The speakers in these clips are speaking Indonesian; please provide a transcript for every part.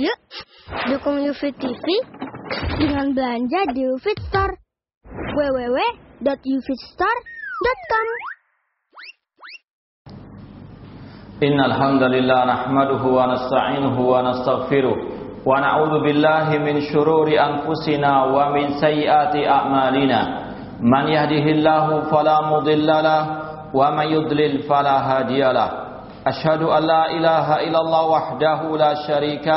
Yuk, dukung UFIT TV dengan belanja di UFIT Store. www.ufitstore.com Innalhamdalillah rahmaduhu wa nasta'inuhu wa nasta'firuh Wa na'udhu billahi min syururi anfusina wa min sayyati a'malina. Man yahdihillahu falamudillalah Wa man yudlil falahadiyalah Ashadu an la ilaha illallah wahdahu la sharika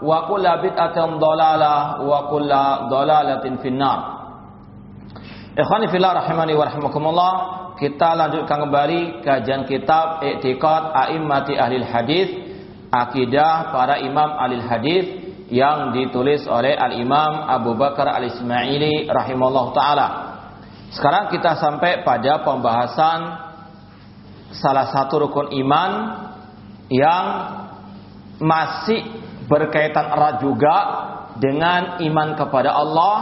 wa kulla bid'atin dhalalah wa kulla dhalalatin finnar. Ikhwani fillah rahimani wa rahimakumullah, kita lanjutkan kembali kajian kitab I'tiqad A'immati ahli Hadis, akidah para imam ahli Hadis yang ditulis oleh Al-Imam Abu Bakar Al-Ismaili rahimallahu taala. Sekarang kita sampai pada pembahasan salah satu rukun iman yang masih berkaitan erat juga dengan iman kepada Allah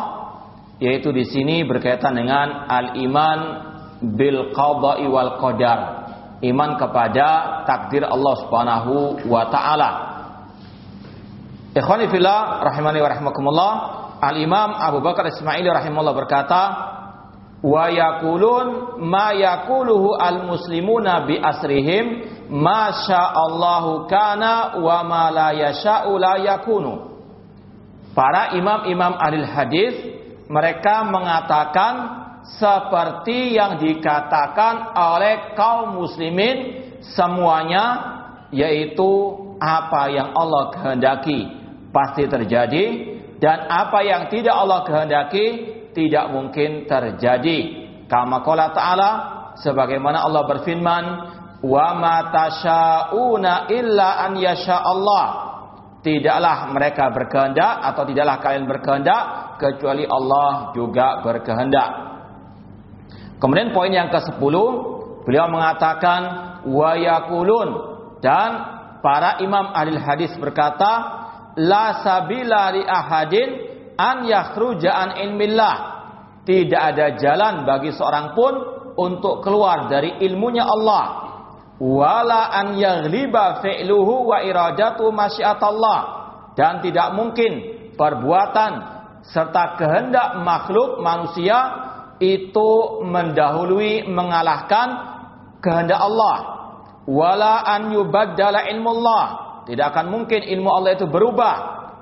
yaitu di sini berkaitan dengan al-iman bil qada'i wal qadar iman kepada takdir Allah Subhanahu wa taala. Ikhwani fillah rahimani wa rahimakumullah Al-Imam Abu Bakar Ismaili rahimahullah berkata wa yakulun ma yakuluhu al-muslimuna bi asrihim ma Allahu kana wa ma la yasha'u la yakunu Para imam-imam ahli hadis mereka mengatakan seperti yang dikatakan oleh kaum muslimin semuanya yaitu apa yang Allah kehendaki pasti terjadi dan apa yang tidak Allah kehendaki tidak mungkin terjadi. Kama qala ta'ala sebagaimana Allah berfirman, "Wa ma tasyauna illa an yasha Allah." Tidaklah mereka berkehendak atau tidaklah kalian berkehendak kecuali Allah juga berkehendak. Kemudian poin yang ke-10, beliau mengatakan wa yakulun dan para imam ahli hadis berkata, la sabila li ahadin an yakhruja an ilmillah. Tidak ada jalan bagi seorang pun untuk keluar dari ilmunya Allah. Wala an yaghliba fi'luhu wa iradatu masyiatallah. Dan tidak mungkin perbuatan serta kehendak makhluk manusia itu mendahului mengalahkan kehendak Allah. Wala an yubaddala ilmullah. Tidak akan mungkin ilmu Allah itu berubah.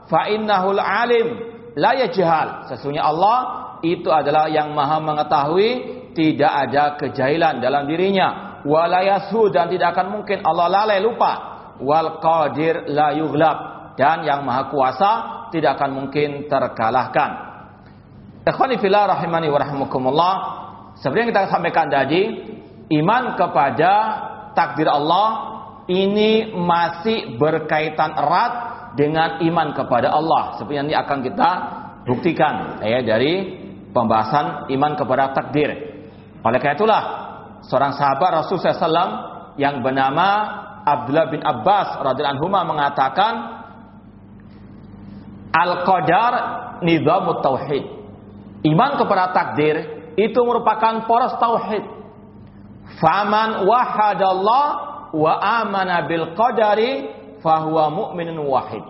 Fa innahul alim la yajhal. Sesungguhnya Allah itu adalah yang maha mengetahui, tidak ada kejahilan dalam dirinya. Wala yasu dan tidak akan mungkin Allah lalai lupa. Wal qadir la yughlab dan yang maha kuasa tidak akan mungkin terkalahkan. Ikhwani fillah rahimani wa rahimakumullah. Seperti yang kita sampaikan tadi, iman kepada takdir Allah ini masih berkaitan erat dengan iman kepada Allah. Seperti yang ini akan kita buktikan ya dari pembahasan iman kepada takdir. Oleh karena itulah seorang sahabat Rasul SAW yang bernama Abdullah bin Abbas radhiyallahu anhu mengatakan Al-Qadar nizamut tauhid. Iman kepada takdir itu merupakan poros tauhid. Faman wahadallah wa amana bil qadari fahuwa mu'minun wahid.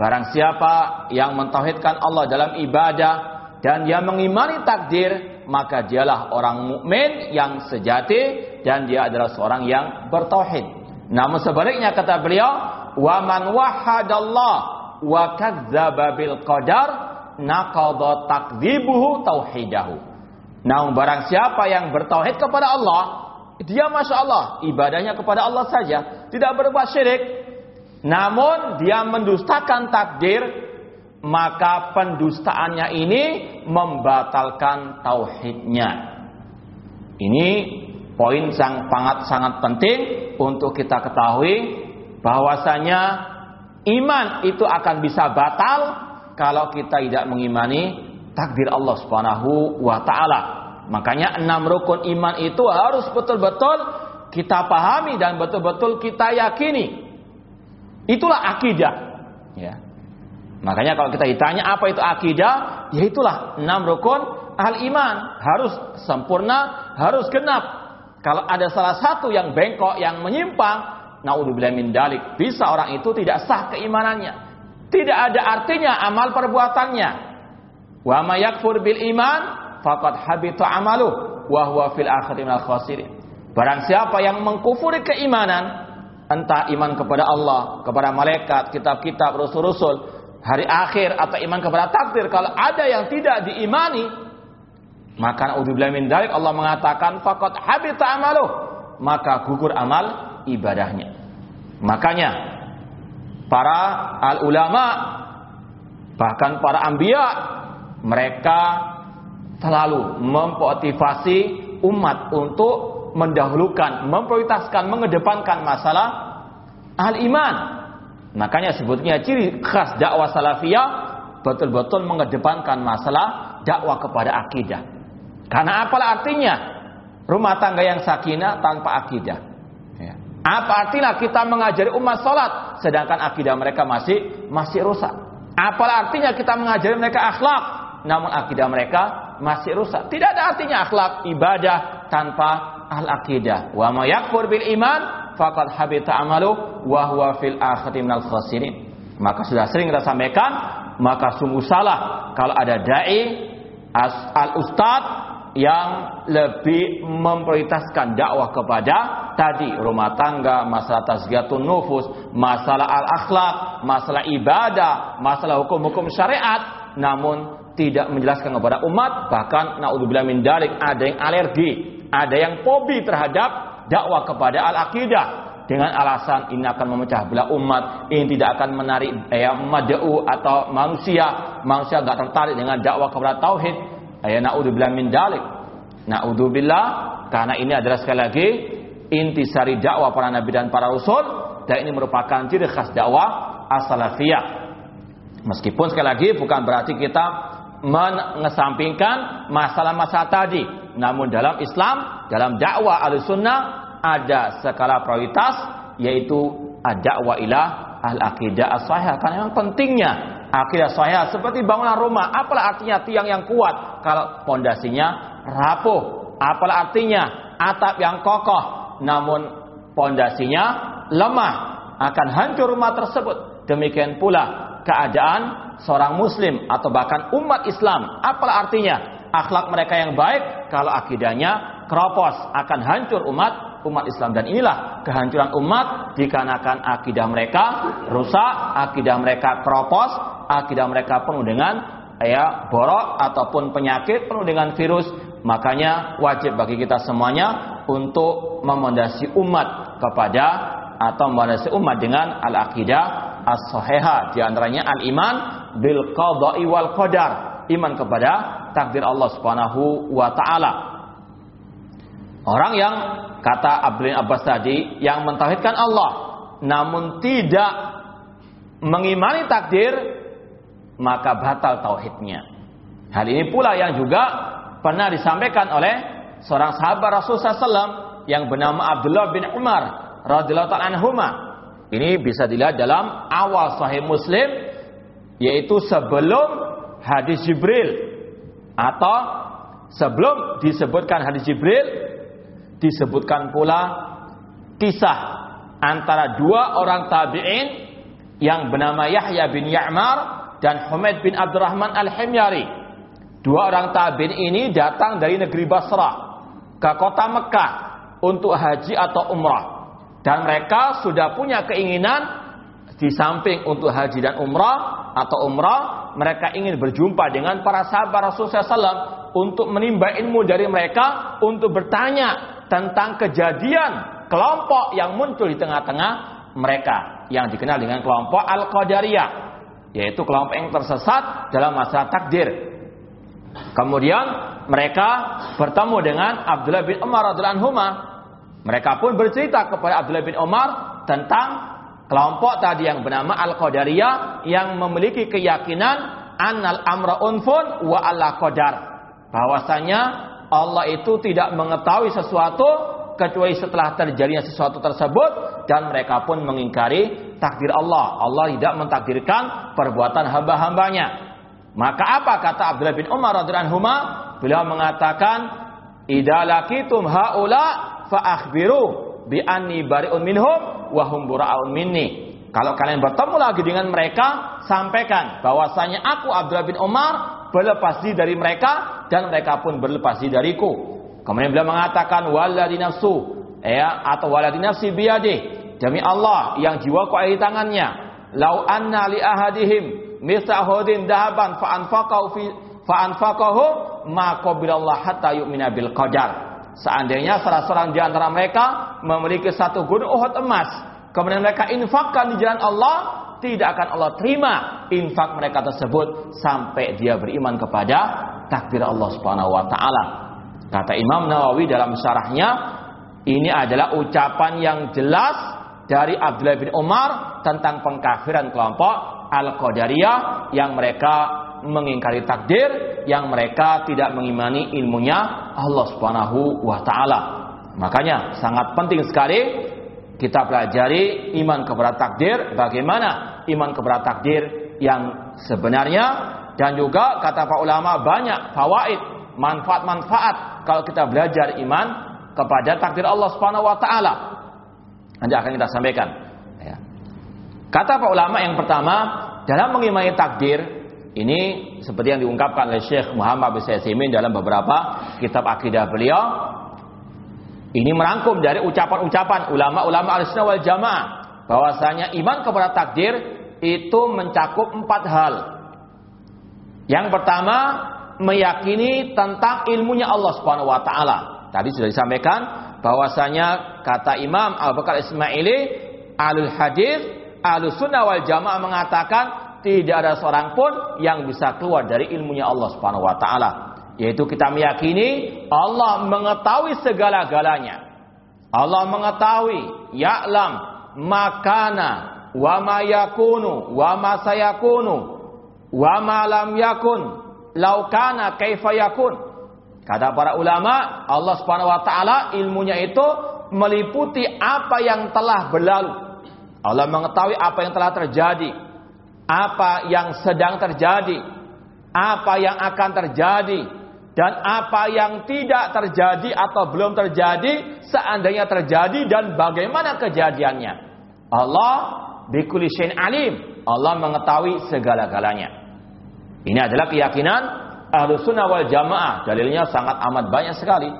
Barang siapa yang mentauhidkan Allah dalam ibadah dan dia mengimani takdir, maka dialah orang mukmin yang sejati dan dia adalah seorang yang bertauhid. Namun sebaliknya kata beliau, wa man wahadallah wa kadzdzaba bil qadar naqadha takdzibuhu tauhidahu. Namun barang siapa yang bertauhid kepada Allah, dia masya Allah ibadahnya kepada Allah saja, tidak berbuat syirik. Namun dia mendustakan takdir, maka pendustaannya ini membatalkan tauhidnya. Ini poin yang sangat sangat penting untuk kita ketahui bahwasanya iman itu akan bisa batal kalau kita tidak mengimani takdir Allah Subhanahu wa taala. Makanya enam rukun iman itu harus betul-betul kita pahami dan betul-betul kita yakini. Itulah akidah. Ya. Makanya kalau kita ditanya apa itu akidah, ya itulah enam rukun al iman harus sempurna, harus genap. Kalau ada salah satu yang bengkok, yang menyimpang, naudzubillah min dalik, bisa orang itu tidak sah keimanannya. Tidak ada artinya amal perbuatannya. Wa may yakfur bil iman faqad habita amalu wa huwa fil akhirati minal khasirin. Barang siapa yang mengkufuri keimanan, entah iman kepada Allah, kepada malaikat, kitab-kitab, rasul-rasul, hari akhir atau iman kepada takdir, kalau ada yang tidak diimani, maka naudzubillah min dalik Allah mengatakan faqad habita amalu, maka gugur amal ibadahnya. Makanya para al ulama bahkan para ambia mereka selalu memotivasi umat untuk mendahulukan, memprioritaskan, mengedepankan masalah al iman. Makanya sebutnya ciri khas dakwah salafiyah betul-betul mengedepankan masalah dakwah kepada akidah. Karena apalah artinya rumah tangga yang sakinah tanpa akidah? Apa artinya kita mengajari umat sholat sedangkan akidah mereka masih masih rusak? Apa artinya kita mengajari mereka akhlak namun akidah mereka masih rusak? Tidak ada artinya akhlak ibadah tanpa al akidah. Wa bil iman faqad habita amalu wa huwa fil akhirati minal khasirin. Maka sudah sering kita sampaikan, maka sungguh salah kalau ada dai al ustad yang lebih memprioritaskan dakwah kepada tadi rumah tangga, masalah tazkiyatun nufus, masalah al-akhlak, masalah ibadah, masalah hukum-hukum syariat, namun tidak menjelaskan kepada umat, bahkan naudzubillah min dalik ada yang alergi, ada yang fobi terhadap dakwah kepada al-aqidah dengan alasan ini akan memecah belah umat, ini tidak akan menarik ya mad'u atau manusia, manusia tidak tertarik dengan dakwah kepada tauhid, Ya naudzubillah min dalik. Naudzubillah karena ini adalah sekali lagi intisari dakwah para nabi dan para rasul dan ini merupakan ciri khas dakwah as-salafiyah. Meskipun sekali lagi bukan berarti kita mengesampingkan masalah-masalah tadi. Namun dalam Islam, dalam dakwah al-sunnah ada skala prioritas yaitu dakwah ilah al-aqidah as-sahih karena yang pentingnya akidah sahih seperti bangunan rumah. Apalah artinya tiang yang kuat kalau pondasinya rapuh? Apalah artinya atap yang kokoh namun pondasinya lemah akan hancur rumah tersebut. Demikian pula keadaan seorang muslim atau bahkan umat Islam. Apalah artinya? Akhlak mereka yang baik kalau akidahnya keropos akan hancur umat umat Islam dan inilah kehancuran umat dikarenakan akidah mereka rusak, akidah mereka keropos, akidah mereka penuh dengan ya borok ataupun penyakit penuh dengan virus. Makanya wajib bagi kita semuanya untuk memondasi umat kepada atau memondasi umat dengan al-aqidah as-sahihah di antaranya al-iman bil qada'i wal qadar, iman kepada takdir Allah Subhanahu wa taala. Orang yang kata Abdul Abbas tadi yang mentauhidkan Allah namun tidak mengimani takdir maka batal tauhidnya. Hal ini pula yang juga pernah disampaikan oleh seorang sahabat Rasulullah SAW yang bernama Abdullah bin Umar radhiyallahu taala Ini bisa dilihat dalam awal Sahih Muslim yaitu sebelum hadis Jibril atau sebelum disebutkan hadis Jibril disebutkan pula kisah antara dua orang tabi'in yang bernama Yahya bin Ya'mar dan Humaid bin Abdurrahman Al-Himyari. Dua orang tabi'in ini datang dari negeri Basra ke kota Mekah untuk haji atau umrah. Dan mereka sudah punya keinginan di samping untuk haji dan umrah atau umrah, mereka ingin berjumpa dengan para sahabat Rasulullah SAW untuk menimba ilmu dari mereka, untuk bertanya tentang kejadian kelompok yang muncul di tengah-tengah mereka yang dikenal dengan kelompok Al-Qadariyah, yaitu kelompok yang tersesat dalam masalah takdir. Kemudian mereka bertemu dengan Abdullah bin Umar radhiyallahu anhu. Mereka pun bercerita kepada Abdullah bin Umar tentang kelompok tadi yang bernama Al-Qadariyah yang memiliki keyakinan annal amra unfun wa alla qadar. Bahwasanya Allah itu tidak mengetahui sesuatu kecuali setelah terjadinya sesuatu tersebut dan mereka pun mengingkari takdir Allah. Allah tidak mentakdirkan perbuatan hamba-hambanya. Maka apa kata Abdullah bin Umar radhiyallahu? Beliau mengatakan, "Idza laqitum haula fa akhbiru bi anni bari'un minhum wa hum bura'un minni. Kalau kalian bertemu lagi dengan mereka, sampaikan bahwasanya aku Abdullah bin Umar berlepas diri dari mereka dan mereka pun berlepas diri dariku. Kemudian beliau mengatakan walladhi nafsu ya atau walladhi nafsi biyadi demi Allah yang jiwaku ada di tangannya. Lau anna li ahadihim mithla hudin dahaban fa anfaqahu fi fa anfaqahu ma qabilallah hatta yu'mina bil qadar. Seandainya salah seorang di antara mereka memiliki satu gunung Uhud emas, kemudian mereka infakkan di jalan Allah, tidak akan Allah terima infak mereka tersebut sampai dia beriman kepada takdir Allah Subhanahu wa taala. Kata Imam Nawawi dalam syarahnya, ini adalah ucapan yang jelas dari Abdullah bin Umar tentang pengkafiran kelompok Al-Qadariyah yang mereka mengingkari takdir yang mereka tidak mengimani ilmunya Allah Subhanahu wa taala. Makanya sangat penting sekali kita pelajari iman kepada takdir, bagaimana iman kepada takdir yang sebenarnya dan juga kata para ulama banyak fawaid, manfaat-manfaat kalau kita belajar iman kepada takdir Allah Subhanahu wa taala. Nanti akan kita sampaikan ya. Kata para ulama yang pertama, dalam mengimani takdir ini seperti yang diungkapkan oleh Syekh Muhammad bin Saimin dalam beberapa kitab akidah beliau. Ini merangkum dari ucapan-ucapan ulama-ulama al wal Jamaah bahwasanya iman kepada takdir itu mencakup empat hal. Yang pertama, meyakini tentang ilmunya Allah Subhanahu wa taala. Tadi sudah disampaikan bahwasanya kata Imam Abu Bakar Ismaili alul hadis, alus sunnah wal jamaah mengatakan tidak ada seorang pun yang bisa keluar dari ilmunya Allah Subhanahu wa taala. Yaitu kita meyakini Allah mengetahui segala-galanya. Allah mengetahui ya'lam makana wa ma yakunu wa ma sayakunu wa ma lam yakun law kana kaifa yakun. Kata para ulama, Allah Subhanahu wa taala ilmunya itu meliputi apa yang telah berlalu. Allah mengetahui apa yang telah terjadi apa yang sedang terjadi, apa yang akan terjadi, dan apa yang tidak terjadi atau belum terjadi, seandainya terjadi dan bagaimana kejadiannya. Allah bikuli alim. Allah mengetahui segala-galanya. Ini adalah keyakinan ahlu sunnah wal jamaah. Dalilnya sangat amat banyak sekali.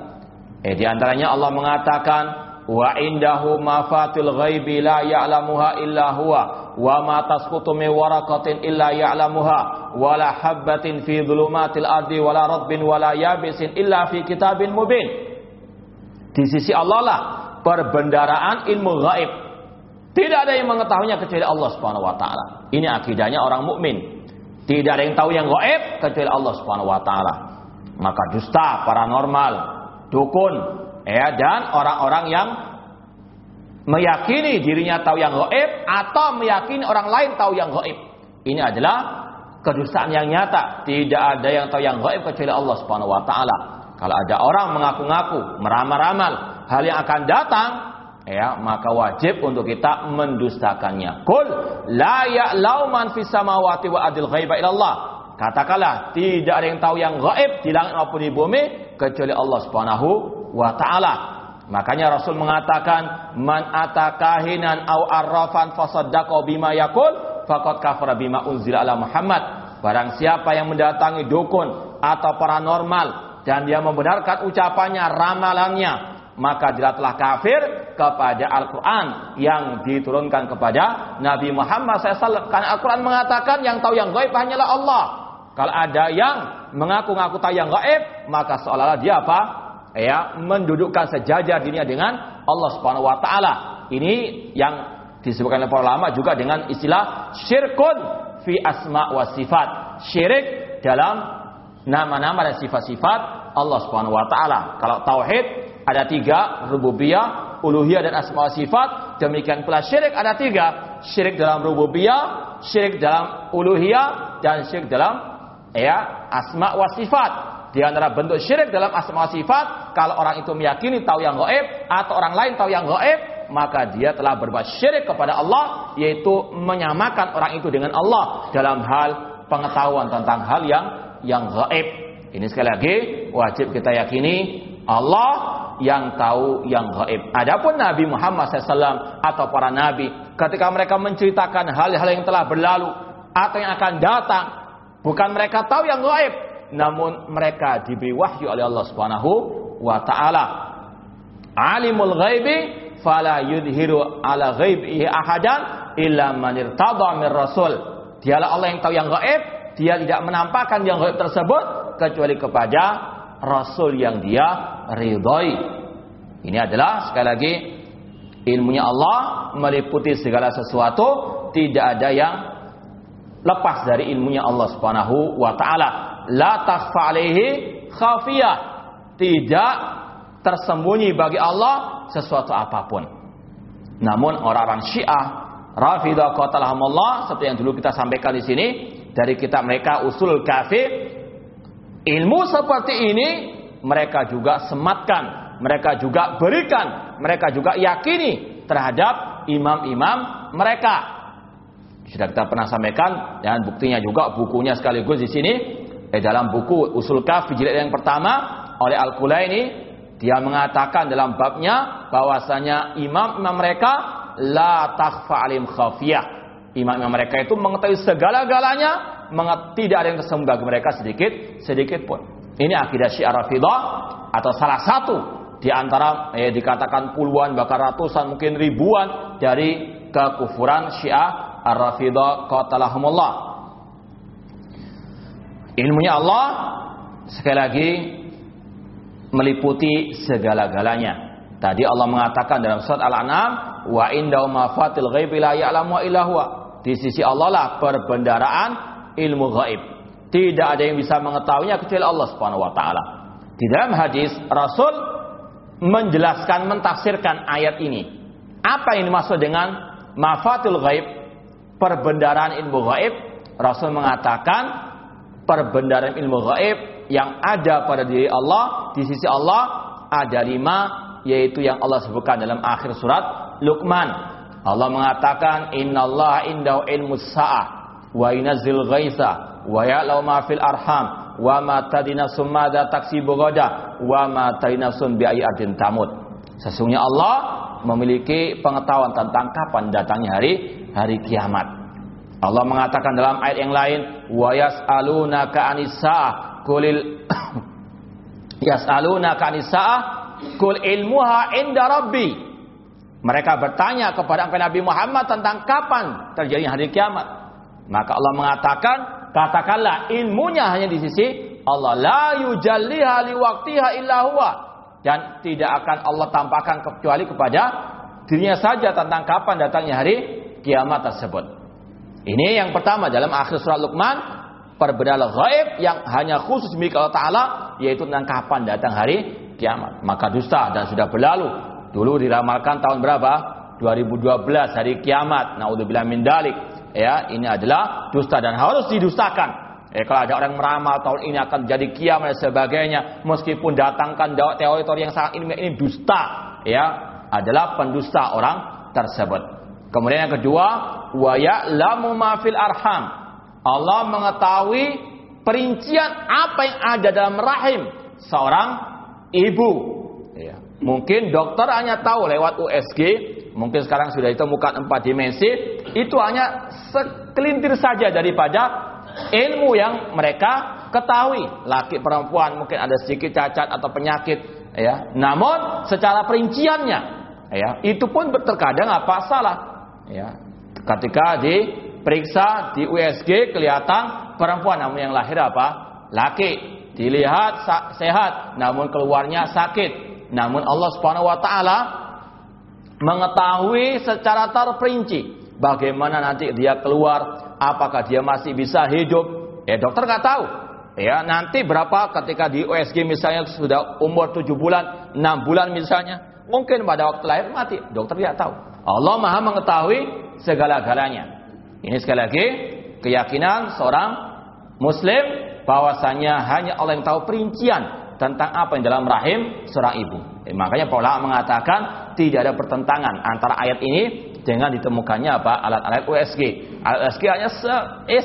Eh, di antaranya Allah mengatakan, Wa indahu mafatil ghaibi la ya'lamuha illa huwa wa ma tasqutu min waraqatin illa ya'lamuha wa la habbatin fi dhulumatil ardi wa la radbin wa la yabisin illa fi kitabin mubin. Di sisi Allah lah perbendaraan ilmu gaib. Tidak ada yang mengetahuinya kecuali Allah Subhanahu wa taala. Ini akidahnya orang mukmin. Tidak ada yang tahu yang gaib kecuali Allah Subhanahu wa taala. Maka dusta, paranormal, dukun, ya dan orang-orang yang meyakini dirinya tahu yang gaib atau meyakini orang lain tahu yang gaib. Ini adalah kedustaan yang nyata. Tidak ada yang tahu yang gaib kecuali Allah Subhanahu wa taala. Kalau ada orang mengaku-ngaku, meramal-ramal hal yang akan datang, ya, maka wajib untuk kita mendustakannya. Qul la ya'lau man fis samawati wa adil ghaiba illallah. Katakanlah, tidak ada yang tahu yang gaib di langit maupun di bumi kecuali Allah Subhanahu wa taala. Makanya Rasul mengatakan man atakahinan au arrafan fasaddaqa bima yakul faqad kafara bima unzila ala Muhammad. Barang siapa yang mendatangi dukun atau paranormal dan dia membenarkan ucapannya, ramalannya, maka dia telah kafir kepada Al-Quran yang diturunkan kepada Nabi Muhammad SAW. Karena Al-Quran mengatakan yang tahu yang gaib hanyalah Allah. Kalau ada yang mengaku-ngaku tahu yang gaib, maka seolah-olah dia apa? Ya, mendudukkan sejajar dirinya dengan Allah Subhanahu wa taala. Ini yang disebutkan oleh para ulama juga dengan istilah syirkun fi asma wa sifat. Syirik dalam nama-nama dan sifat-sifat Allah Subhanahu wa taala. Kalau tauhid ada tiga, rububiyah, uluhiyah dan asma wa sifat. Demikian pula syirik ada tiga, syirik dalam rububiyah, syirik dalam uluhiyah dan syirik dalam ya asma wa sifat. Di antara bentuk syirik dalam asma sifat, kalau orang itu meyakini tahu yang gaib atau orang lain tahu yang gaib, maka dia telah berbuat syirik kepada Allah, yaitu menyamakan orang itu dengan Allah dalam hal pengetahuan tentang hal yang yang gaib. Ini sekali lagi wajib kita yakini Allah yang tahu yang gaib. Adapun Nabi Muhammad SAW atau para nabi, ketika mereka menceritakan hal-hal yang telah berlalu atau yang akan datang, bukan mereka tahu yang gaib, namun mereka diberi wahyu oleh Allah Subhanahu wa taala. Alimul ghaibi fala yudhiru ala ghaibihi ahadan illa man irtada min rasul. Dialah Allah yang tahu yang gaib, dia tidak menampakkan yang gaib tersebut kecuali kepada rasul yang dia ridhoi. Ini adalah sekali lagi ilmunya Allah meliputi segala sesuatu, tidak ada yang lepas dari ilmunya Allah Subhanahu wa taala. La takhfa alaihi khafiyah. Tidak tersembunyi bagi Allah sesuatu apa pun. Namun orang-orang Syiah, Rafidah qatalahumullah seperti yang dulu kita sampaikan di sini dari kitab mereka Usul Kafi Ilmu seperti ini mereka juga sematkan, mereka juga berikan, mereka juga yakini terhadap imam-imam mereka. Sudah kita pernah sampaikan dan buktinya juga bukunya sekaligus di sini eh, dalam buku Usul Kafi jilid yang pertama oleh Al-Kulaini dia mengatakan dalam babnya bahwasanya imam-imam mereka la takhfa alim khafiyah. Imam-imam mereka itu mengetahui segala-galanya tidak ada yang tersembunyi bagi mereka sedikit sedikit pun. Ini akidah Syiah Rafidah atau salah satu di antara eh, dikatakan puluhan bahkan ratusan mungkin ribuan dari kekufuran Syiah Ar-Rafidah qatalahumullah. Ilmunya Allah sekali lagi meliputi segala-galanya. Tadi Allah mengatakan dalam surat Al-An'am, wa indahu mafatil ghaibi la ya'lamu illa Di sisi Allah lah perbendaraan ilmu gaib. Tidak ada yang bisa mengetahuinya kecuali Allah Subhanahu wa taala. Di dalam hadis Rasul menjelaskan mentafsirkan ayat ini. Apa yang dimaksud dengan mafatul gaib? Perbendaraan ilmu gaib. Rasul mengatakan perbendaraan ilmu gaib yang ada pada diri Allah di sisi Allah ada lima yaitu yang Allah sebutkan dalam akhir surat Luqman. Allah mengatakan innallaha indahu ilmu sa'ah wa yunzil ghaitha wa ya'lamu ma fil arham wa ma tadina sumada taksibu gada wa ma tainafsun bi ayatin tamut sesungguhnya Allah memiliki pengetahuan tentang kapan datangnya hari hari kiamat Allah mengatakan dalam ayat yang lain wa yas'alunaka anis-sa'ah kulil yas'alunaka anis-sa'ah kul ilmuha inda rabbi mereka bertanya kepada Nabi Muhammad tentang kapan terjadi hari kiamat maka Allah mengatakan, katakanlah ilmunya hanya di sisi Allah. La yujalliha liwaktiha illa huwa. Dan tidak akan Allah tampakkan kecuali kepada dirinya saja tentang kapan datangnya hari kiamat tersebut. Ini yang pertama dalam akhir surat Luqman, perbedaan gaib yang hanya khusus milik Allah Ta'ala, yaitu tentang kapan datang hari kiamat. Maka dusta dan sudah berlalu. Dulu diramalkan tahun berapa? 2012 hari kiamat. Naudzubillah min dalik ya ini adalah dusta dan harus didustakan. Eh, kalau ada orang meramal tahun ini akan jadi kiamat dan sebagainya, meskipun datangkan teori-teori yang sangat ini, ini dusta, ya adalah pendusta orang tersebut. Kemudian yang kedua, wa ya'lamu ma fil arham. Allah mengetahui perincian apa yang ada dalam rahim seorang ibu. Ya. Mungkin dokter hanya tahu lewat USG, mungkin sekarang sudah ditemukan empat dimensi, itu hanya sekelintir saja daripada ilmu yang mereka ketahui. Laki perempuan mungkin ada sedikit cacat atau penyakit ya. Namun secara perinciannya, ya, itu pun terkadang apa salah, ya. Ketika diperiksa di USG kelihatan perempuan, namun yang lahir apa? Laki. Dilihat sehat, namun keluarnya sakit. Namun Allah Subhanahu wa taala mengetahui secara terperinci bagaimana nanti dia keluar, apakah dia masih bisa hidup. Ya dokter nggak tahu. Ya nanti berapa ketika di USG misalnya sudah umur 7 bulan, 6 bulan misalnya, mungkin pada waktu lahir mati. Dokter tidak tahu. Allah Maha mengetahui segala-galanya. Ini sekali lagi keyakinan seorang muslim bahwasanya hanya Allah yang tahu perincian tentang apa yang dalam rahim seorang ibu. Eh, makanya Paula mengatakan tidak ada pertentangan antara ayat ini dengan ditemukannya apa alat-alat USG. Alat USG hanya se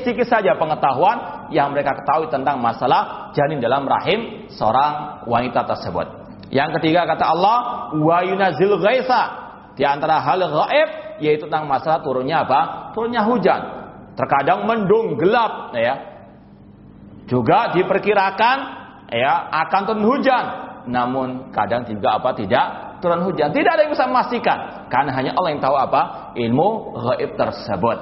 sedikit saja pengetahuan yang mereka ketahui tentang masalah janin dalam rahim seorang wanita tersebut. Yang ketiga kata Allah wa yunazil di antara hal gaib yaitu tentang masalah turunnya apa? Turunnya hujan. Terkadang mendung gelap ya. Juga diperkirakan ya akan turun hujan namun kadang juga apa tidak turun hujan. Tidak ada yang bisa memastikan karena hanya Allah yang tahu apa ilmu gaib tersebut.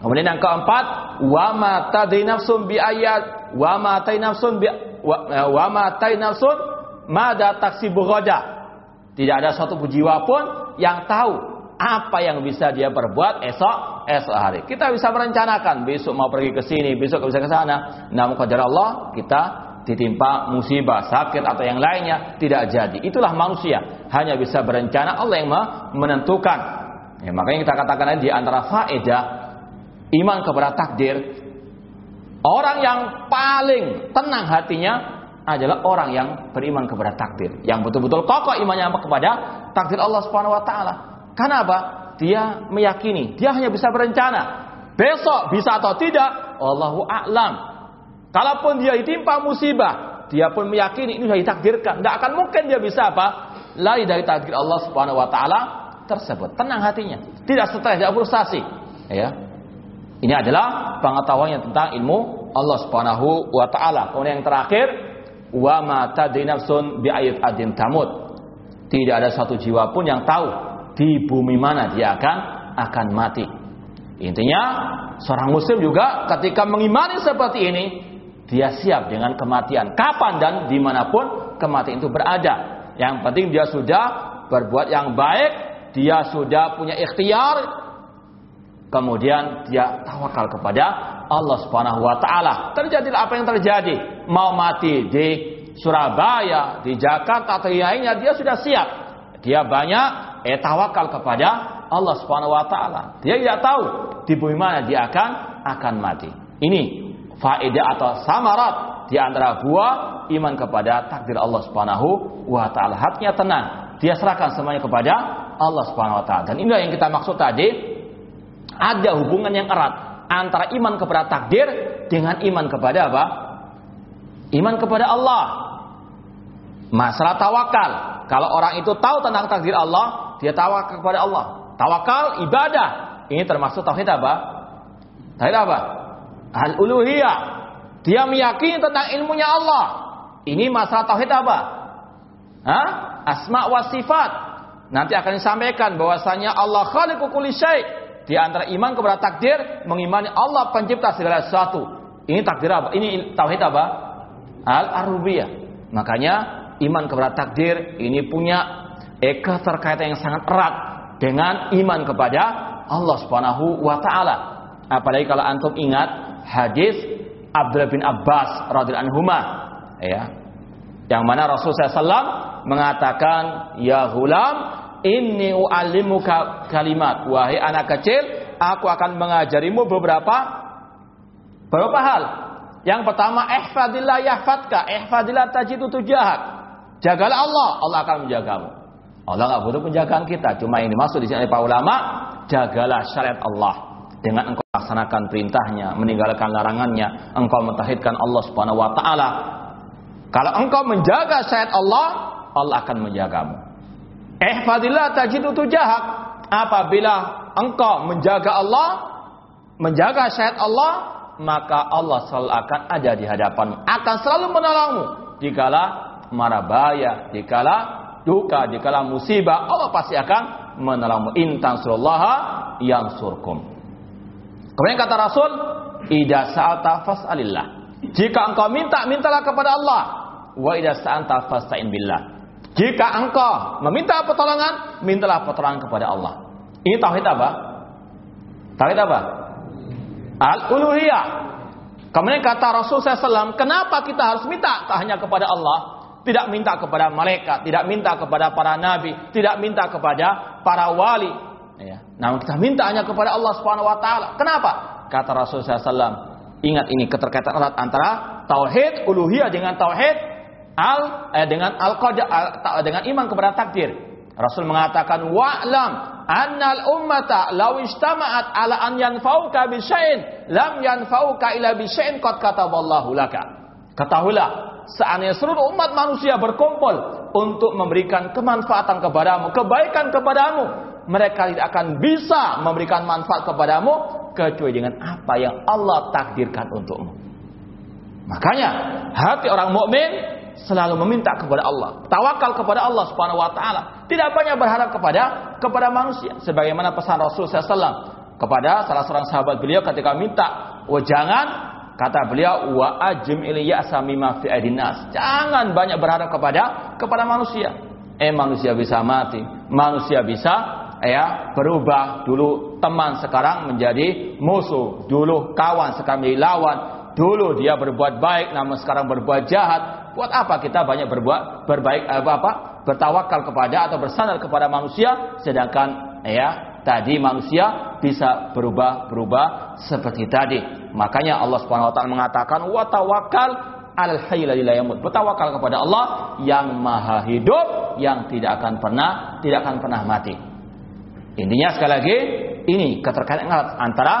Kemudian yang keempat, wa ma nafsun bi ayat wa ma nafsun bi wa ma nafsun mada taksibu Tidak ada suatu jiwa pun yang tahu apa yang bisa dia perbuat esok esok hari. Kita bisa merencanakan besok mau pergi ke sini, besok bisa ke sana. Namun kadar Allah kita ditimpa musibah, sakit atau yang lainnya tidak jadi. Itulah manusia, hanya bisa berencana Allah yang menentukan. Ya, makanya kita katakan di antara faedah iman kepada takdir, orang yang paling tenang hatinya adalah orang yang beriman kepada takdir, yang betul-betul kokoh imannya kepada takdir Allah Subhanahu wa taala. Karena apa? Dia meyakini, dia hanya bisa berencana. Besok bisa atau tidak, Allahu a'lam. Kalaupun dia ditimpa musibah, dia pun meyakini ini sudah ditakdirkan. Tidak akan mungkin dia bisa apa? Lari dari takdir Allah Subhanahu wa taala tersebut. Tenang hatinya. Tidak stres, tidak frustasi. Ya. Ini adalah pengetahuannya tentang ilmu Allah Subhanahu wa taala. Kemudian yang terakhir, wa ma tadri nafsun bi ayat adin tamut. Tidak ada satu jiwa pun yang tahu di bumi mana dia akan akan mati. Intinya seorang muslim juga ketika mengimani seperti ini dia siap dengan kematian. Kapan dan di mana pun kematian itu berada. Yang penting dia sudah berbuat yang baik, dia sudah punya ikhtiar, kemudian dia tawakal kepada Allah Subhanahu wa taala. Terjadilah apa yang terjadi. Mau mati di Surabaya, di Jakarta atau lainnya, dia sudah siap. Dia banyak eh tawakal kepada Allah Subhanahu wa taala. Dia tidak tahu di bumi mana dia akan akan mati. Ini faedah atau samarat di antara buah iman kepada takdir Allah Subhanahu wa taala. Hatinya tenang, dia serahkan semuanya kepada Allah Subhanahu wa taala. Dan inilah yang kita maksud tadi ada hubungan yang erat antara iman kepada takdir dengan iman kepada apa? Iman kepada Allah. Masalah tawakal. Kalau orang itu tahu tentang takdir Allah, dia tawakal kepada Allah. Tawakal ibadah. Ini termasuk tauhid apa? Tauhid apa? al-uluhiyah. Dia meyakini tentang ilmunya Allah. Ini masalah tauhid apa? Hah? Asma wa sifat. Nanti akan disampaikan bahwasanya Allah khaliqu kulli syai'. Di antara iman kepada takdir, mengimani Allah pencipta segala sesuatu. Ini takdir apa? Ini tauhid apa? Al-arubiyah. Makanya iman kepada takdir ini punya eka yang sangat erat dengan iman kepada Allah Subhanahu wa taala. Apalagi kalau antum ingat hadis Abdullah bin Abbas radhiyallahu anhu ya yang mana Rasulullah SAW mengatakan ya hulam inni u'allimuka kalimat. Wahai anak kecil aku akan mengajarimu beberapa beberapa hal. Yang pertama ihfadillah yahfadka. Ihfadillah tajidu tujahak. Jagalah Allah. Allah akan menjagamu. Allah nggak butuh penjagaan kita. Cuma ini masuk di sini para ulama jagalah syariat Allah. Dengan engkau laksanakan perintahnya, meninggalkan larangannya, engkau mentauhidkan Allah Subhanahu wa taala. Kalau engkau menjaga syariat Allah, Allah akan menjagamu. Ihfadillah tajidu tujahak. Apabila engkau menjaga Allah, menjaga syariat Allah, maka Allah selalu akan ada di hadapanmu, akan selalu menolongmu dikala mara bahaya, dikala duka, dikala musibah, Allah pasti akan menolongmu. Intan surullaha yang surkum. Kemudian kata Rasul, Ida sa'alta fas'alillah. Jika engkau minta, mintalah kepada Allah. Wa ida sa'alta fas'a'in billah. Jika engkau meminta pertolongan, mintalah pertolongan kepada Allah. Ini tauhid apa? Tauhid apa? Al-uluhiyah. Kemudian kata Rasul SAW, kenapa kita harus minta tak hanya kepada Allah, tidak minta kepada malaikat, tidak minta kepada para nabi, tidak minta kepada para wali. Ya. Namun kita minta hanya kepada Allah Subhanahu Wa Taala. Kenapa? Kata Rasul SAW, ingat ini keterkaitan erat antara tauhid uluhiyah dengan tauhid al eh, dengan al dengan iman kepada takdir. Rasul mengatakan wa'lam annal ummata law istama'at ala an yanfa'uka bi syai'in lam yanfa'uka ila bi syai'in qad kataballahu laka. Ketahuilah, seandainya seluruh umat manusia berkumpul untuk memberikan kemanfaatan kepadamu, kebaikan kepadamu, mereka tidak akan bisa memberikan manfaat kepadamu kecuali dengan apa yang Allah takdirkan untukmu. Makanya hati orang mukmin selalu meminta kepada Allah, tawakal kepada Allah Subhanahu wa taala. Tidak banyak berharap kepada kepada manusia sebagaimana pesan Rasul SAW kepada salah seorang sahabat beliau ketika minta, "Oh jangan," kata beliau, "wa ajim ilayya mimma fi adinas." Jangan banyak berharap kepada kepada manusia. Eh manusia bisa mati, manusia bisa ya berubah dulu teman sekarang menjadi musuh, dulu kawan sekarang menjadi lawan, dulu dia berbuat baik namun sekarang berbuat jahat, Buat apa kita banyak berbuat berbaik apa, apa bertawakal kepada atau bersandar kepada manusia sedangkan ya tadi manusia bisa berubah-berubah seperti tadi. Makanya Allah Subhanahu wa taala mengatakan wa tawakkal al hayyil yamut. Bertawakal kepada Allah yang maha hidup yang tidak akan pernah tidak akan pernah mati. Intinya sekali lagi ini keterkaitan antara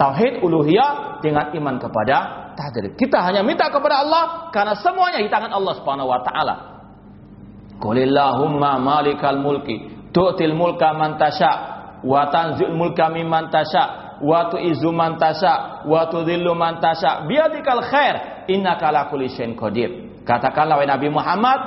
tauhid uluhiyah dengan iman kepada takdir. Kita hanya minta kepada Allah karena semuanya di tangan Allah Subhanahu wa taala. Qulillahumma malikal mulki tu'til mulka man tasha wa tanzil mulka mimman tasha wa tu'izzu man tasha wa tudhillu man tasha biadikal khair innaka ala kulli syai'in qadir. Katakanlah wahai Nabi Muhammad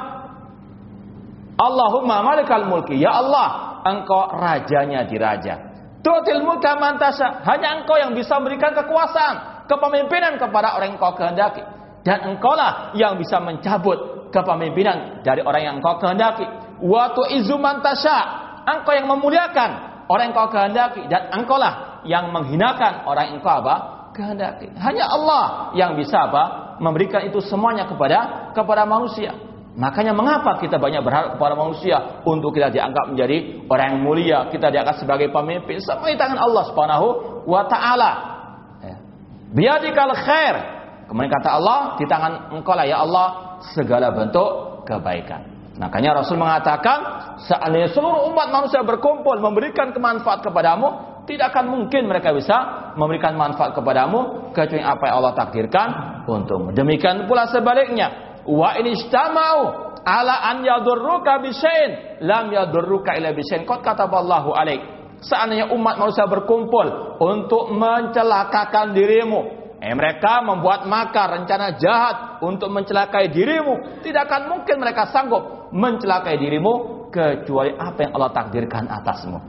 Allahumma malikal mulki ya Allah engkau rajanya di raja. Tu'til mulka man tasha hanya engkau yang bisa memberikan kekuasaan kepemimpinan kepada orang yang engkau kehendaki. Dan engkaulah yang bisa mencabut kepemimpinan dari orang yang engkau kehendaki. Waktu izuman tasha. Engkau yang memuliakan orang yang engkau kehendaki. Dan engkaulah yang menghinakan orang yang engkau apa? Kehendaki. Hanya Allah yang bisa apa? Memberikan itu semuanya kepada kepada manusia. Makanya mengapa kita banyak berharap kepada manusia untuk kita dianggap menjadi orang yang mulia, kita diangkat sebagai pemimpin. Semua di tangan Allah Subhanahu wa taala. Biadikal khair. Kemudian kata Allah, di tangan engkau lah ya Allah segala bentuk kebaikan. Makanya Rasul mengatakan, seandainya seluruh umat manusia berkumpul memberikan kemanfaat kepadamu, tidak akan mungkin mereka bisa memberikan manfaat kepadamu kecuali apa yang Allah takdirkan untukmu. Demikian pula sebaliknya. Wa ini istamau ala an yadurruka bisain lam yadurruka ila bisain. Qad kataballahu alaik. Seandainya umat manusia berkumpul untuk mencelakakan dirimu, eh mereka membuat makar rencana jahat untuk mencelakai dirimu, tidak akan mungkin mereka sanggup mencelakai dirimu kecuali apa yang Allah takdirkan atasmu.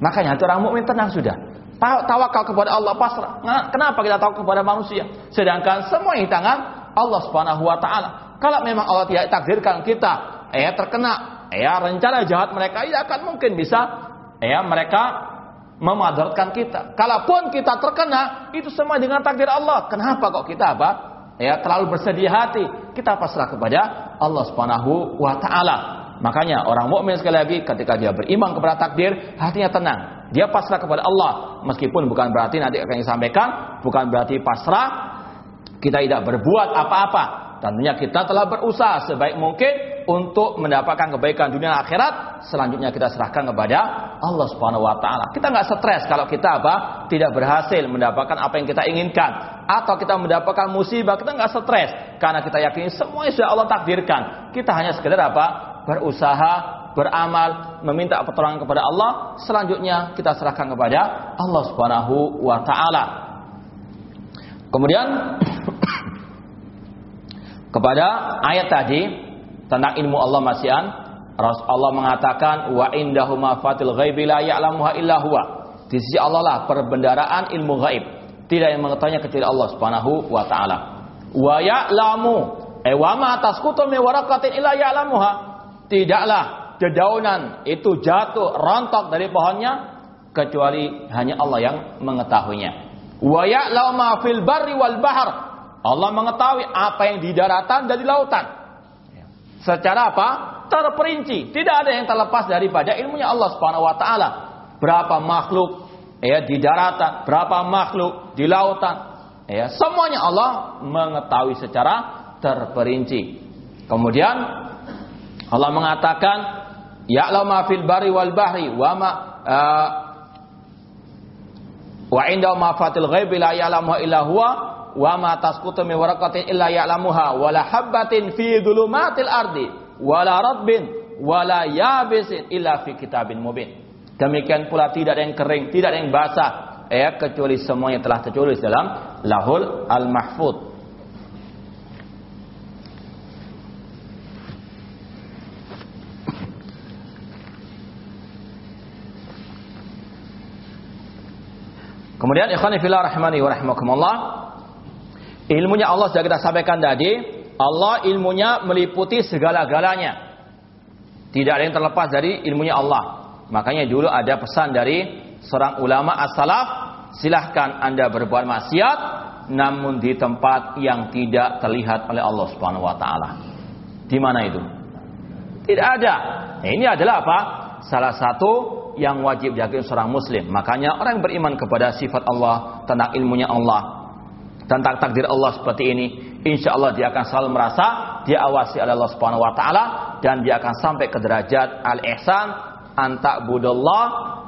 Makanya orang mukmin tenang sudah. Tawakal kepada Allah pasrah. Kenapa kita tahu kepada manusia? Sedangkan semua di tangan Allah Subhanahu wa taala. Kalau memang Allah tidak takdirkan kita eh terkena ya rencana jahat mereka tidak akan mungkin bisa ya mereka memadaratkan kita. Kalaupun kita terkena, itu semua dengan takdir Allah. Kenapa kok kita apa? Ya, terlalu bersedih hati. Kita pasrah kepada Allah Subhanahu wa taala. Makanya orang mukmin sekali lagi ketika dia beriman kepada takdir, hatinya tenang. Dia pasrah kepada Allah. Meskipun bukan berarti nanti akan disampaikan, bukan berarti pasrah kita tidak berbuat apa-apa. Tentunya kita telah berusaha sebaik mungkin untuk mendapatkan kebaikan dunia akhirat. Selanjutnya kita serahkan kepada Allah Subhanahu wa taala. Kita nggak stres kalau kita apa? Tidak berhasil mendapatkan apa yang kita inginkan atau kita mendapatkan musibah, kita nggak stres karena kita yakini semuanya sudah Allah takdirkan. Kita hanya sekedar apa? Berusaha, beramal, meminta pertolongan kepada Allah. Selanjutnya kita serahkan kepada Allah Subhanahu wa taala. Kemudian kepada ayat tadi tentang ilmu Allah masih an Allah mengatakan wa indahu mafatil ghaibi la ya'lamuha illa huwa. Di sisi Allah lah perbendaraan ilmu gaib. Tidak yang mengetahuinya kecuali Allah Subhanahu wa taala. Wa ya'lamu eh wa ma tasqutu min waraqatin illa ya'lamuha. Tidaklah dedaunan itu jatuh rontok dari pohonnya kecuali hanya Allah yang mengetahuinya. Wa ya'lamu ma fil barri wal bahr. Allah mengetahui apa yang di daratan dan di lautan. Secara apa? terperinci. Tidak ada yang terlepas daripada ilmunya Allah Subhanahu wa taala. Berapa makhluk ya di daratan, berapa makhluk di lautan. Ya, semuanya Allah mengetahui secara terperinci. Kemudian Allah mengatakan ya'lamu ma fil bari wal bahri wa ma uh, wa indahu mafatil ghaibi la ya'lamu illa huwa wa ma tasqutu min waraqatin illa ya'lamuha wa la habatin fi dhulumatil ardi wala rabbin wala yabisin illa fi kitabin mubin. Demikian pula tidak ada yang kering, tidak ada yang basah, ya kecuali semuanya telah tertulis dalam Lahul Al-Mahfuz. Kemudian ikhwan fillah rahmani wa rahimakumullah. Ilmunya Allah sudah kita sampaikan tadi, Allah ilmunya meliputi segala-galanya. Tidak ada yang terlepas dari ilmunya Allah. Makanya dulu ada pesan dari seorang ulama as-salaf, silahkan Anda berbuat maksiat namun di tempat yang tidak terlihat oleh Allah Subhanahu wa taala. Di mana itu? Tidak ada. Nah, ini adalah apa? Salah satu yang wajib diakui seorang muslim. Makanya orang yang beriman kepada sifat Allah, tentang ilmunya Allah, tentang takdir Allah seperti ini, insya Allah dia akan selalu merasa diawasi oleh Allah Subhanahu wa taala dan dia akan sampai ke derajat al-ihsan anta budallah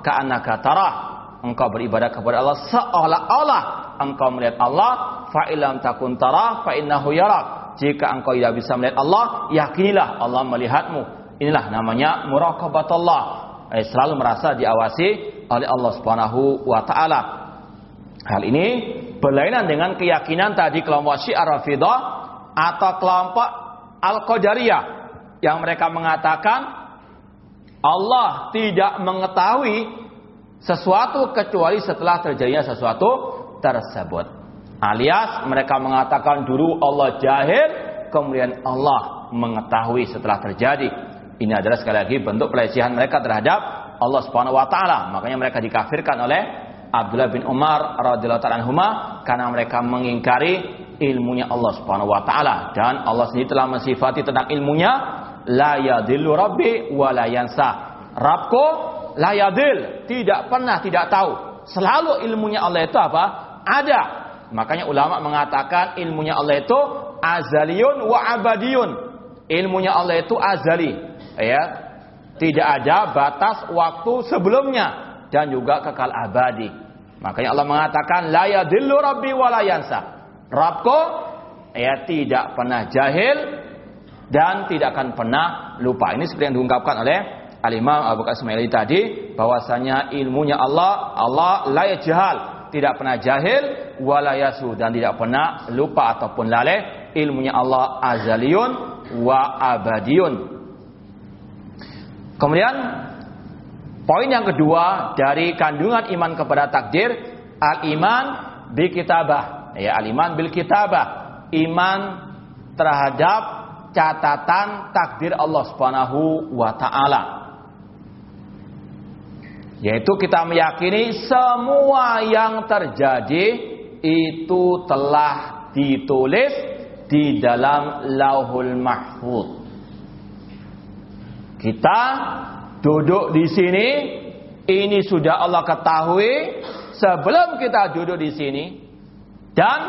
ka'annaka tarah. Engkau beribadah kepada Allah seolah-olah engkau melihat Allah. Fa ilam takun tarah fa innahu yarak jika engkau tidak bisa melihat Allah yakinilah Allah melihatmu. Inilah namanya muraqabatullah eh, selalu merasa diawasi oleh Allah Subhanahu wa taala. Hal ini berlainan dengan keyakinan tadi kelompok Syiah Rafidah atau kelompok Al-Qadariyah yang mereka mengatakan Allah tidak mengetahui sesuatu kecuali setelah terjadinya sesuatu tersebut. Alias mereka mengatakan dulu Allah jahil, kemudian Allah mengetahui setelah terjadi. Ini adalah sekali lagi bentuk pelecehan mereka terhadap Allah Subhanahu wa taala. Makanya mereka dikafirkan oleh Abdullah bin Umar radhiyallahu taala karena mereka mengingkari ilmunya Allah Subhanahu wa taala dan Allah sendiri telah mensifati tentang ilmunya la yadillu rabbi wa la yansa. Rabbku la yadil, tidak pernah tidak tahu. Selalu ilmunya Allah itu apa? Ada. Makanya ulama mengatakan ilmunya Allah itu azaliyun wa abadiyun. Ilmunya Allah itu azali, ya. Tidak ada batas waktu sebelumnya dan juga kekal abadi. Makanya Allah mengatakan la yadillu rabbi wa la yansa. Rabbku ya tidak pernah jahil dan tidak akan pernah lupa. Ini seperti yang diungkapkan oleh Al-Imam Abu Ismaili tadi bahwasanya ilmunya Allah Allah la yajhal, tidak pernah jahil wala yasu dan tidak pernah lupa ataupun lalai. Ilmunya Allah azaliyun wa abadiyun. Kemudian Poin yang kedua dari kandungan iman kepada takdir, al-iman bil kitabah. Ya, al-iman bil kitabah. Iman terhadap catatan takdir Allah Subhanahu wa taala. Yaitu kita meyakini semua yang terjadi itu telah ditulis di dalam Lauhul Mahfuz. Kita duduk di sini. Ini sudah Allah ketahui. Sebelum kita duduk di sini. Dan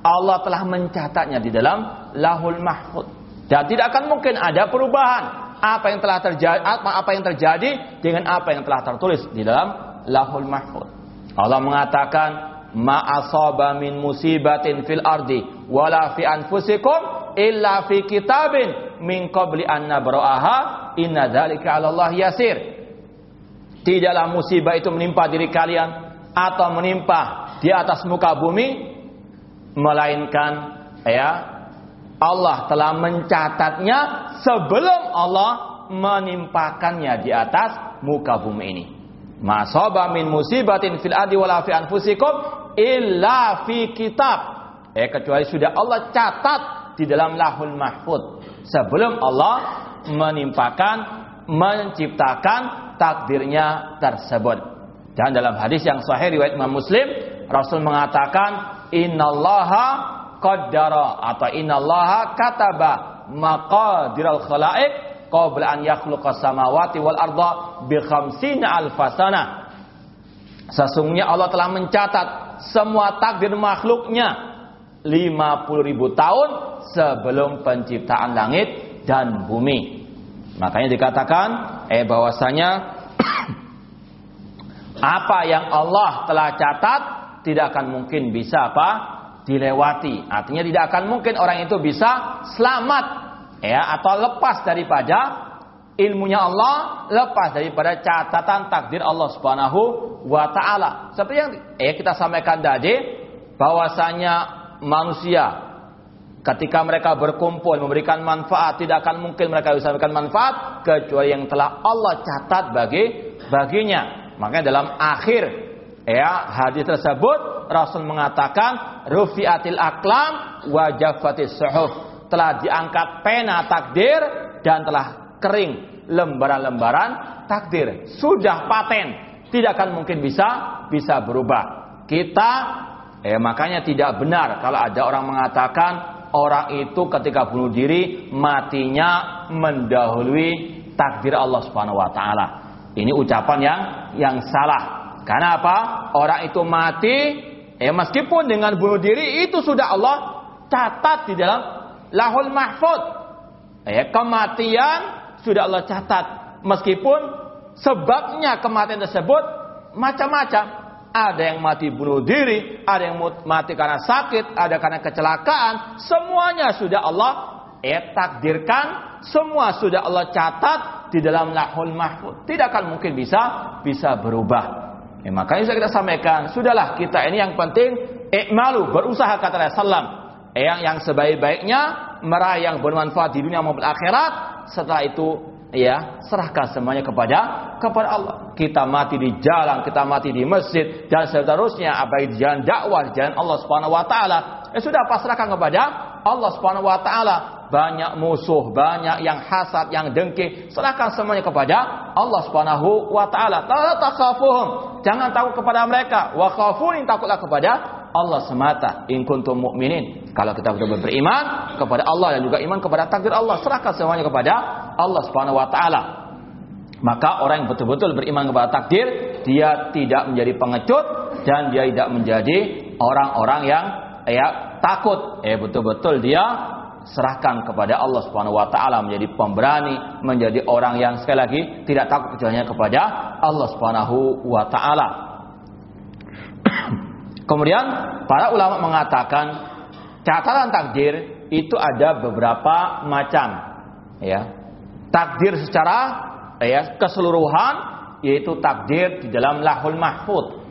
Allah telah mencatatnya di dalam Lahul Mahfud. Dan tidak akan mungkin ada perubahan. Apa yang telah terjadi apa, apa yang terjadi dengan apa yang telah tertulis di dalam Lahul Mahfud. Allah mengatakan ma asaba min musibatin fil ardi wala fi anfusikum illa fi kitabin min qabli an nabra'aha inna dzalika 'ala Allah yasir. Tidaklah musibah itu menimpa diri kalian atau menimpa di atas muka bumi melainkan ya Allah telah mencatatnya sebelum Allah menimpakannya di atas muka bumi ini. Masaba min musibatin fil adi wala fi anfusikum illa fi kitab. Eh kecuali sudah Allah catat di dalam lahul mahfud sebelum Allah menimpakan menciptakan takdirnya tersebut. Dan dalam hadis yang sahih riwayat Imam Muslim, Rasul mengatakan innallaha qaddara atau innallaha kataba maqadiral khalaiq qabla an yakhluqas samawati wal arda bi khamsina alfasana. Sesungguhnya Allah telah mencatat semua takdir makhluknya 50 ribu tahun sebelum penciptaan langit dan bumi. Makanya dikatakan eh bahwasanya apa yang Allah telah catat tidak akan mungkin bisa apa dilewati. Artinya tidak akan mungkin orang itu bisa selamat ya atau lepas daripada ilmunya Allah, lepas daripada catatan takdir Allah Subhanahu wa taala. Seperti yang eh kita sampaikan tadi bahwasanya manusia ketika mereka berkumpul memberikan manfaat tidak akan mungkin mereka bisa memberikan manfaat kecuali yang telah Allah catat bagi baginya. Makanya dalam akhir ya hadis tersebut Rasul mengatakan rufiatil aklam wajafatis suhuf. Telah diangkat pena takdir dan telah kering lembaran-lembaran takdir. Sudah paten tidak akan mungkin bisa bisa berubah. Kita eh makanya tidak benar kalau ada orang mengatakan orang itu ketika bunuh diri matinya mendahului takdir Allah Subhanahu wa taala ini ucapan yang yang salah karena apa orang itu mati eh meskipun dengan bunuh diri itu sudah Allah catat di dalam lahul mahfud. Ya, kematian sudah Allah catat. Meskipun sebabnya kematian tersebut macam-macam. Ada yang mati bunuh diri, ada yang mati karena sakit, ada karena kecelakaan. Semuanya sudah Allah eh, takdirkan, semua sudah Allah catat di dalam lahul mahfud. Tidak akan mungkin bisa bisa berubah. Ya, makanya saya kita sampaikan, sudahlah kita ini yang penting ikmalu berusaha kata Rasulullah yang yang sebaik-baiknya meraih yang bermanfaat di dunia maupun akhirat setelah itu ya serahkan semuanya kepada kepada Allah. Kita mati di jalan kita mati di masjid dan seterusnya. Apa di jalan dakwah di jalan Allah Subhanahu wa taala. Ya sudah pasrahkan kepada Allah Subhanahu wa taala. Banyak musuh banyak yang hasad yang dengki. Serahkan semuanya kepada Allah Subhanahu wa taala. Jangan takut kepada mereka. Wa takutlah kepada Allah semata in kuntum mu'minin. Kalau kita betul betul beriman kepada Allah dan juga iman kepada takdir Allah, serahkan semuanya kepada Allah Subhanahu wa taala. Maka orang yang betul-betul beriman kepada takdir, dia tidak menjadi pengecut dan dia tidak menjadi orang-orang yang ya takut. Eh betul-betul dia serahkan kepada Allah Subhanahu wa taala menjadi pemberani, menjadi orang yang sekali lagi tidak takut kecuali kepada Allah Subhanahu wa taala. Kemudian para ulama mengatakan catatan takdir itu ada beberapa macam ya. Takdir secara ya keseluruhan yaitu takdir di dalam lahul mahfud.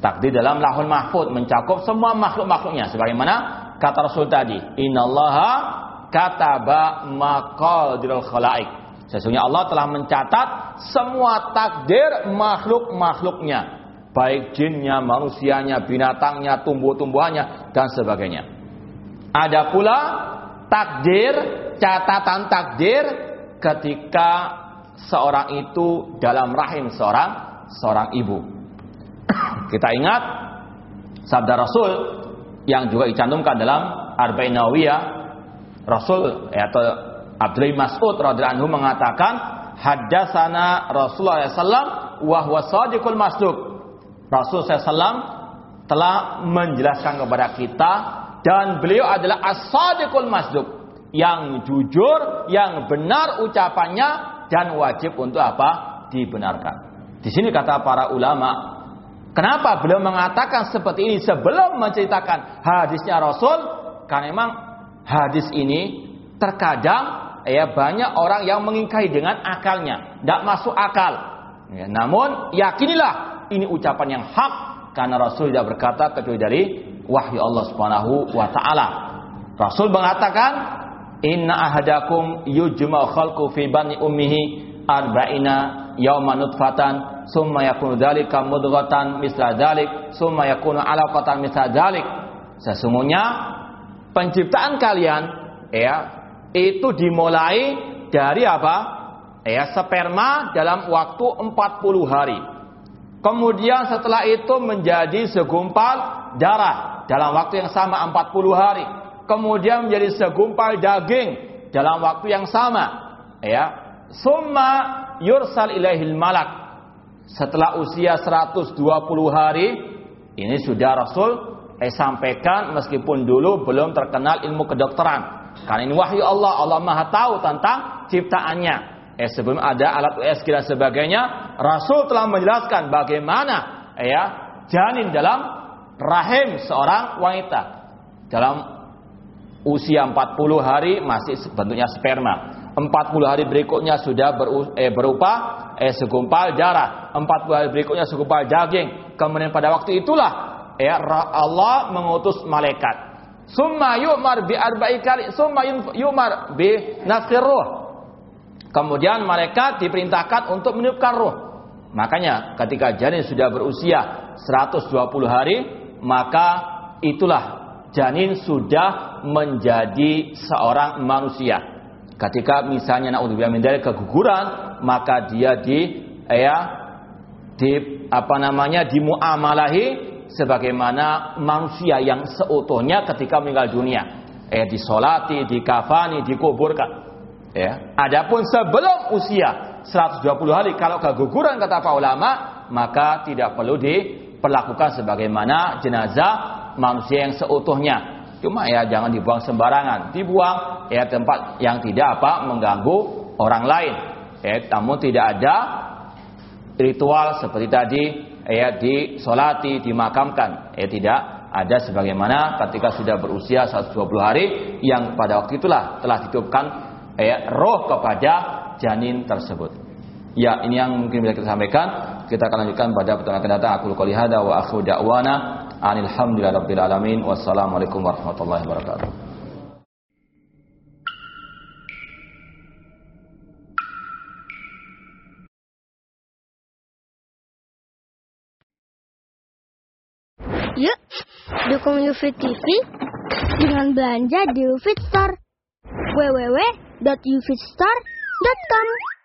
Takdir dalam lahul mahfud mencakup semua makhluk-makhluknya sebagaimana kata Rasul tadi, "Innallaha kataba maqadirul khalaik." Sesungguhnya Allah telah mencatat semua takdir makhluk-makhluknya baik jinnya, manusianya, binatangnya, tumbuh-tumbuhannya dan sebagainya. Ada pula takdir, catatan takdir ketika seorang itu dalam rahim seorang seorang ibu. Kita ingat sabda Rasul yang juga dicantumkan dalam Arba'in Nawiyah Rasul ya, atau Abdullah Mas'ud radhiyallahu anhu mengatakan haddatsana Rasulullah sallallahu wa huwa sadiqul masduq Rasul SAW telah menjelaskan kepada kita dan beliau adalah as-sadiqul masduq yang jujur, yang benar ucapannya dan wajib untuk apa? dibenarkan. Di sini kata para ulama, kenapa beliau mengatakan seperti ini sebelum menceritakan hadisnya Rasul? Karena memang hadis ini terkadang ya banyak orang yang mengingkari dengan akalnya, tidak masuk akal. Ya, namun yakinilah ini ucapan yang hak karena Rasul tidak berkata kecuali dari wahyu Allah Subhanahu wa taala. Rasul mengatakan, Inna ahadakum yujma khalqu fi bani ummihi arba'ina yawma nutfatan summa yakunu dzalika mudghatan misla dzalik summa yakunu alaqatan misla dzalik. Sesungguhnya penciptaan kalian ya itu dimulai dari apa? Ya sperma dalam waktu 40 hari. Kemudian setelah itu menjadi segumpal darah dalam waktu yang sama 40 hari. Kemudian menjadi segumpal daging dalam waktu yang sama ya. Summa yursal ilaihil malak. Setelah usia 120 hari ini sudah Rasul eh sampaikan meskipun dulu belum terkenal ilmu kedokteran. Karena ini wahyu Allah Allah Maha tahu tentang ciptaannya eh sebelum ada alat USG dan sebagainya Rasul telah menjelaskan bagaimana ya janin dalam rahim seorang wanita dalam usia 40 hari masih bentuknya sperma. 40 hari berikutnya sudah beru, eh, berupa eh, segumpal darah. 40 hari berikutnya segumpal daging. Kemudian pada waktu itulah eh, Allah mengutus malaikat. Summa yu'mar bi arba'i kali, summa yu'mar bi nafsir. Kemudian malaikat diperintahkan untuk meniupkan ruh. Makanya ketika janin sudah berusia 120 hari, maka itulah janin sudah menjadi seorang manusia. Ketika misalnya naudzubillah min keguguran, maka dia di ya di apa namanya dimuamalahi sebagaimana manusia yang seutuhnya ketika meninggal dunia. Eh disolati, dikafani, dikuburkan. Ya. Adapun sebelum usia 120 hari kalau keguguran kata para ulama, maka tidak perlu diperlakukan sebagaimana jenazah manusia yang seutuhnya. Cuma ya jangan dibuang sembarangan. Dibuang ya tempat yang tidak apa mengganggu orang lain. Ya, namun tidak ada ritual seperti tadi ya disolati, dimakamkan. Ya tidak ada sebagaimana ketika sudah berusia 120 hari yang pada waktu itulah telah ditutupkan ya, roh kepada janin tersebut. Ya, ini yang mungkin bisa kita sampaikan. Kita akan lanjutkan pada pertemuan akan datang. Aku qouli hada wa akhu da'wana Alhamdulillah alamin. Wassalamualaikum warahmatullahi wabarakatuh. Yuk, dukung UFIT TV dengan belanja di UFIT Store. www.ufitstore.com